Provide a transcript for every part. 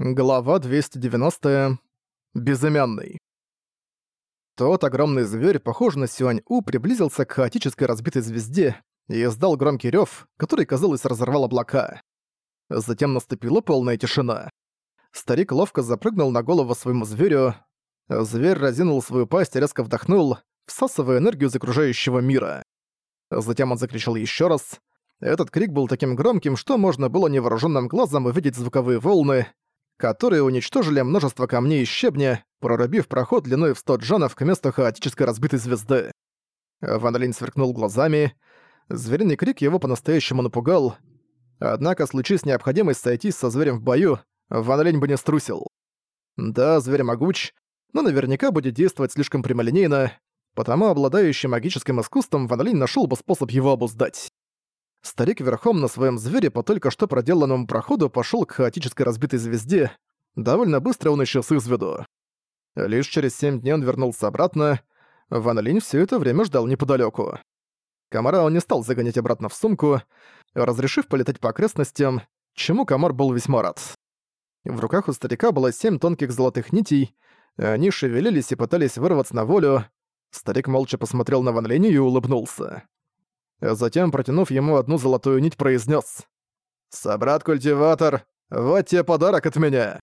Глава 290. Безымянный. Тот огромный зверь, похожий на Сюань-У, приблизился к хаотической разбитой звезде и издал громкий рёв, который, казалось, разорвал облака. Затем наступила полная тишина. Старик ловко запрыгнул на голову своему зверю. Зверь разинул свою пасть и резко вдохнул, всасывая энергию из окружающего мира. Затем он закричал ещё раз. Этот крик был таким громким, что можно было невооружённым глазом увидеть звуковые волны, которые уничтожили множество камней и щебня, прорубив проход длиной в 100 джанов к месту хаотической разбитой звезды. Ван сверкнул глазами. Звериный крик его по-настоящему напугал. Однако, случись необходимость сойтись со зверем в бою, Ван бы не струсил. Да, зверь могуч, но наверняка будет действовать слишком прямолинейно, потому обладающий магическим искусством Ван нашёл бы способ его обуздать. Старик верхом на своем звере по только что проделанному проходу пошел к хаотической разбитой звезде. Довольно быстро он исчез из виду. Лишь через семь дней он вернулся обратно. Ван Линь все это время ждал неподалеку. Комара он не стал загонять обратно в сумку, разрешив полетать по окрестностям, чему комар был весьма рад. В руках у старика было семь тонких золотых нитей, они шевелились и пытались вырваться на волю. Старик молча посмотрел на Ван Линь и улыбнулся. Затем, протянув ему одну золотую нить, произнес: «Собрат-культиватор, вот тебе подарок от меня!»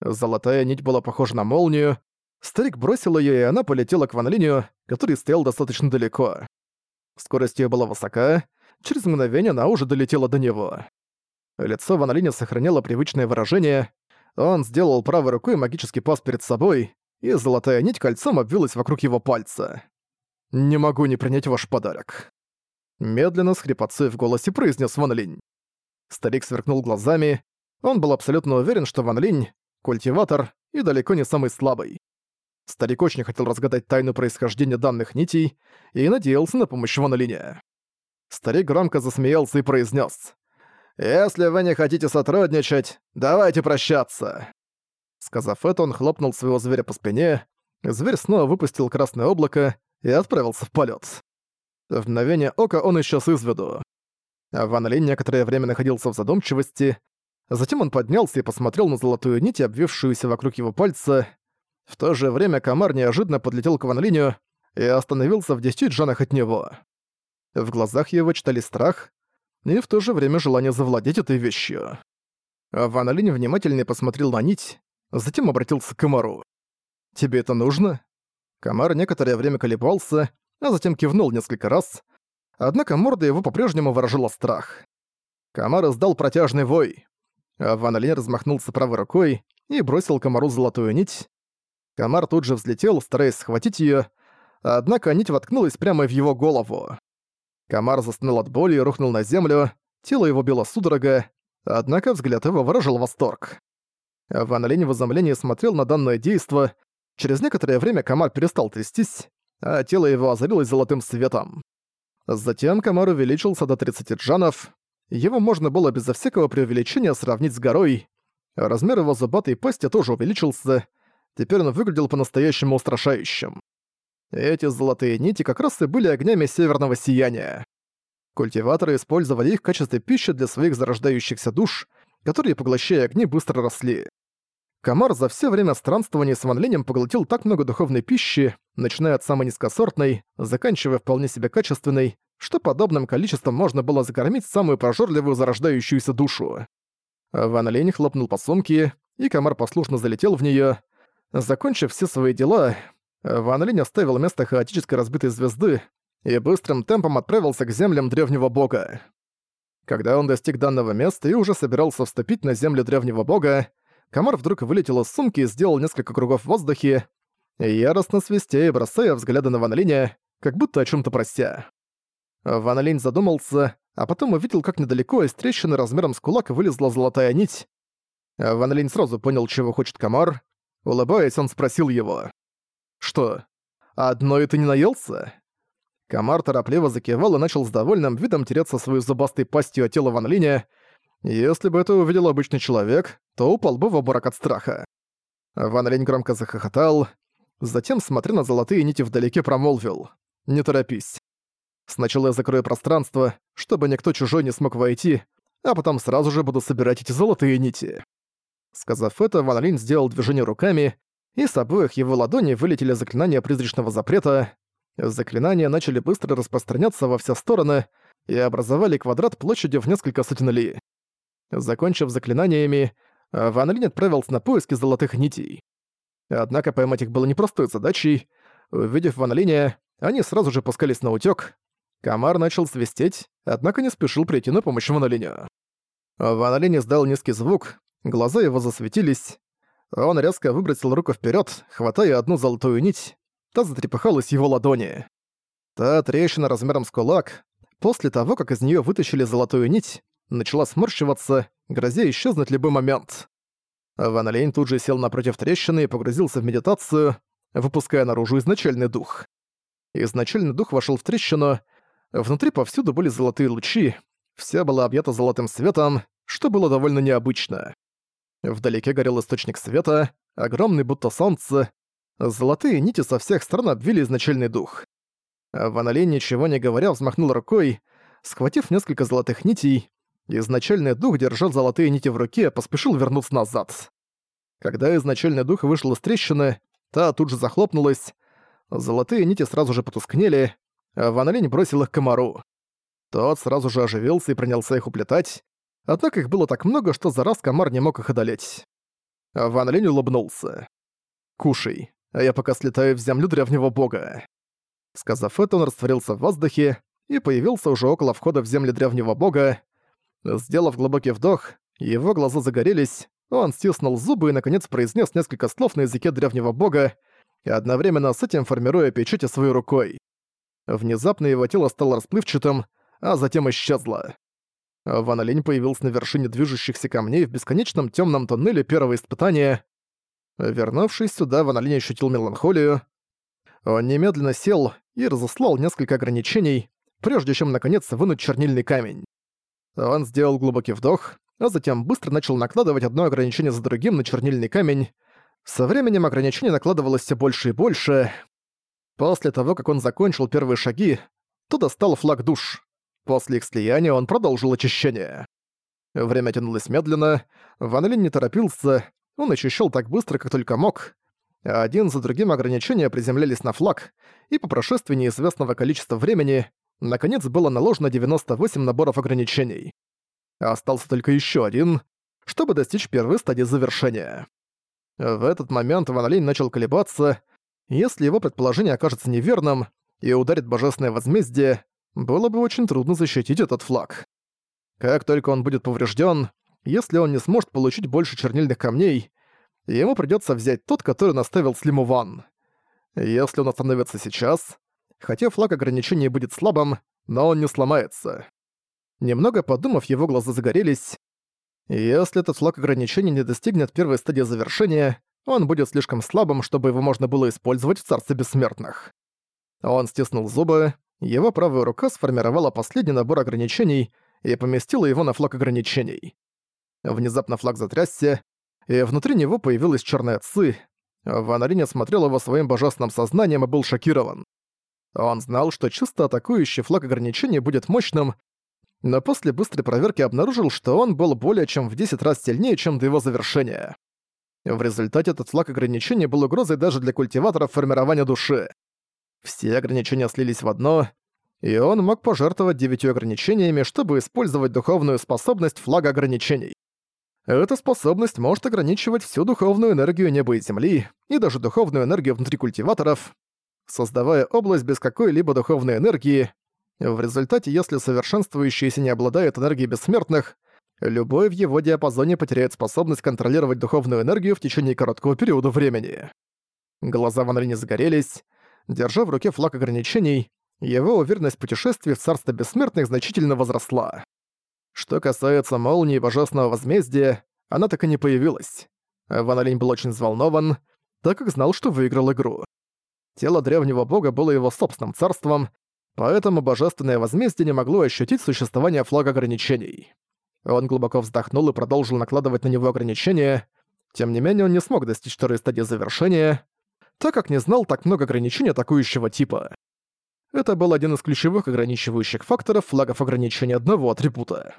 Золотая нить была похожа на молнию. Старик бросил ее, и она полетела к Ван который стоял достаточно далеко. Скорость ее была высока, через мгновение она уже долетела до него. Лицо Ван Линя сохраняло привычное выражение. Он сделал правой рукой магический пас перед собой, и золотая нить кольцом обвилась вокруг его пальца. «Не могу не принять ваш подарок». Медленно, с хрипотцой в голосе произнес Ван Линь. Старик сверкнул глазами. Он был абсолютно уверен, что Ван Линь — культиватор и далеко не самый слабый. Старик очень хотел разгадать тайну происхождения данных нитей и надеялся на помощь Ван Линя. Старик громко засмеялся и произнес: «Если вы не хотите сотрудничать, давайте прощаться!» Сказав это, он хлопнул своего зверя по спине, зверь снова выпустил красное облако и отправился в полет. В мгновение ока он исчез из виду. Ван Линь некоторое время находился в задумчивости, затем он поднялся и посмотрел на золотую нить, обвившуюся вокруг его пальца. В то же время комар неожиданно подлетел к Ван Линю и остановился в десяти джанах от него. В глазах его читали страх и в то же время желание завладеть этой вещью. Ван Линь внимательно посмотрел на нить, затем обратился к комару. «Тебе это нужно?» Комар некоторое время колебался, а затем кивнул несколько раз, однако морда его по-прежнему выражала страх. Комар издал протяжный вой. А Ван Линь размахнулся правой рукой и бросил комару золотую нить. Комар тут же взлетел, стараясь схватить её, однако нить воткнулась прямо в его голову. Комар застонал от боли и рухнул на землю, тело его било судорога, однако взгляд его выражал восторг. Ван Линь в изумлении смотрел на данное действо. Через некоторое время комар перестал трястись, а тело его озарилось золотым светом. Затем комар увеличился до 30 джанов. Его можно было безо всякого преувеличения сравнить с горой. Размер его зубатой пасти тоже увеличился. Теперь он выглядел по-настоящему устрашающим. Эти золотые нити как раз и были огнями северного сияния. Культиваторы использовали их в качестве пищи для своих зарождающихся душ, которые, поглощая огни, быстро росли. Комар за все время странствования с Ван поглотил так много духовной пищи, начиная от самой низкосортной, заканчивая вполне себе качественной, что подобным количеством можно было закормить самую прожорливую зарождающуюся душу. Ван Линь хлопнул по сумке, и комар послушно залетел в неё. Закончив все свои дела, Ван Линь оставил место хаотической разбитой звезды и быстрым темпом отправился к землям древнего бога. Когда он достиг данного места и уже собирался вступить на землю древнего бога, комар вдруг вылетел из сумки и сделал несколько кругов в воздухе, яростно свистя и бросая взгляды на Ван Линя, как будто о чем то прося. Ван Линь задумался, а потом увидел, как недалеко из трещины размером с кулак вылезла золотая нить. Ван Линь сразу понял, чего хочет комар. Улыбаясь, он спросил его. «Что, одно и ты не наелся?» Комар торопливо закивал и начал с довольным видом тереться свою зубастой пастью о тело Ван Линя, если бы это увидел обычный человек, то упал бы в обморок от страха. Ван Линь громко захохотал, затем, смотря на золотые нити вдалеке, промолвил. «Не торопись. Сначала я закрою пространство, чтобы никто чужой не смог войти, а потом сразу же буду собирать эти золотые нити». Сказав это, Ван Линь сделал движение руками, и с обоих его ладоней вылетели заклинания призрачного запрета. Заклинания начали быстро распространяться во все стороны и образовали квадрат площадью в несколько сотен ли. Закончив заклинаниями, Ван Линь отправился на поиски золотых нитей. Однако поймать их было непростой задачей. Увидев Ван Линя, они сразу же пускались на утёк. Комар начал свистеть, однако не спешил прийти на помощь Ван Линю. Ван Линь издал низкий звук, глаза его засветились. Он резко выбросил руку вперед, хватая одну золотую нить. Та затрепыхалась его ладони. Та трещина размером с кулак, после того, как из нее вытащили золотую нить, начала сморщиваться, грозя исчезнуть любой момент. Ван Лейн тут же сел напротив трещины и погрузился в медитацию, выпуская наружу изначальный дух. Изначальный дух вошел в трещину, внутри повсюду были золотые лучи, вся была объята золотым светом, что было довольно необычно. Вдалеке горел источник света, огромный будто солнце, золотые нити со всех сторон обвили изначальный дух. Ван Лейн, ничего не говоря, взмахнул рукой, схватив несколько золотых нитей, Изначальный дух держал золотые нити в руке, поспешил вернуться назад. Когда изначальный дух вышел из трещины, та тут же захлопнулась. Золотые нити сразу же потускнели, а Ван бросил их комару. Тот сразу же оживился и принялся их уплетать, однако их было так много, что за раз комар не мог их одолеть. Ван улыбнулся. «Кушай, а я пока слетаю в землю древнего бога». Сказав это, он растворился в воздухе и появился уже около входа в земли древнего бога, Сделав глубокий вдох, его глаза загорелись, он стиснул зубы и, наконец, произнес несколько слов на языке древнего бога, и одновременно с этим формируя печати своей рукой. Внезапно его тело стало расплывчатым, а затем исчезло. Ван появился на вершине движущихся камней в бесконечном темном тоннеле первого испытания. Вернувшись сюда, Ван Линь ощутил меланхолию. Он немедленно сел и разослал несколько ограничений, прежде чем наконец вынуть чернильный камень. Он сделал глубокий вдох, а затем быстро начал накладывать одно ограничение за другим на чернильный камень. Со временем ограничение накладывалось все больше и больше. После того, как он закончил первые шаги, то достал флаг душ. После их слияния он продолжил очищение. Время тянулось медленно, Ван Линь не торопился, он очищал так быстро, как только мог. Один за другим ограничения приземлялись на флаг, и по прошествии неизвестного количества времени Наконец было наложено 98 наборов ограничений. Остался только еще один, чтобы достичь первой стадии завершения. В этот момент Ван Линь начал колебаться. Если его предположение окажется неверным и ударит божественное возмездие, было бы очень трудно защитить этот флаг. Как только он будет поврежден, если он не сможет получить больше чернильных камней, ему придется взять тот, который наставил Слиму Ван. Если он остановится сейчас, хотя флаг ограничений будет слабым, но он не сломается. Немного подумав, его глаза загорелись. Если этот флаг ограничений не достигнет первой стадии завершения, он будет слишком слабым, чтобы его можно было использовать в Царстве Бессмертных. Он стиснул зубы, его правая рука сформировала последний набор ограничений и поместила его на флаг ограничений. Внезапно флаг затрясся, и внутри него появилась черная ци. Ван Арин смотрел его своим божественным сознанием и был шокирован. Он знал, что чисто атакующий флаг ограничения будет мощным, но после быстрой проверки обнаружил, что он был более чем в 10 раз сильнее, чем до его завершения. В результате этот флаг ограничения был угрозой даже для культиваторов формирования души. Все ограничения слились в одно, и он мог пожертвовать девятью ограничениями, чтобы использовать духовную способность флага ограничений. Эта способность может ограничивать всю духовную энергию неба и земли, и даже духовную энергию внутри культиваторов, создавая область без какой-либо духовной энергии. В результате, если совершенствующийся не обладает энергией бессмертных, любой в его диапазоне потеряет способность контролировать духовную энергию в течение короткого периода времени. Глаза Ван Линя загорелись. Держа в руке флаг ограничений, его уверенность в путешествии в Царство Бессмертных значительно возросла. Что касается молнии Божественного Возмездия, она так и не появилась. Ван Линь был очень взволнован, так как знал, что выиграл игру. Тело древнего бога было его собственным царством, поэтому божественное возмездие не могло ощутить существование флага ограничений. Он глубоко вздохнул и продолжил накладывать на него ограничения. Тем не менее, он не смог достичь второй стадии завершения, так как не знал так много ограничений атакующего типа. Это был один из ключевых ограничивающих факторов флагов ограничения одного атрибута.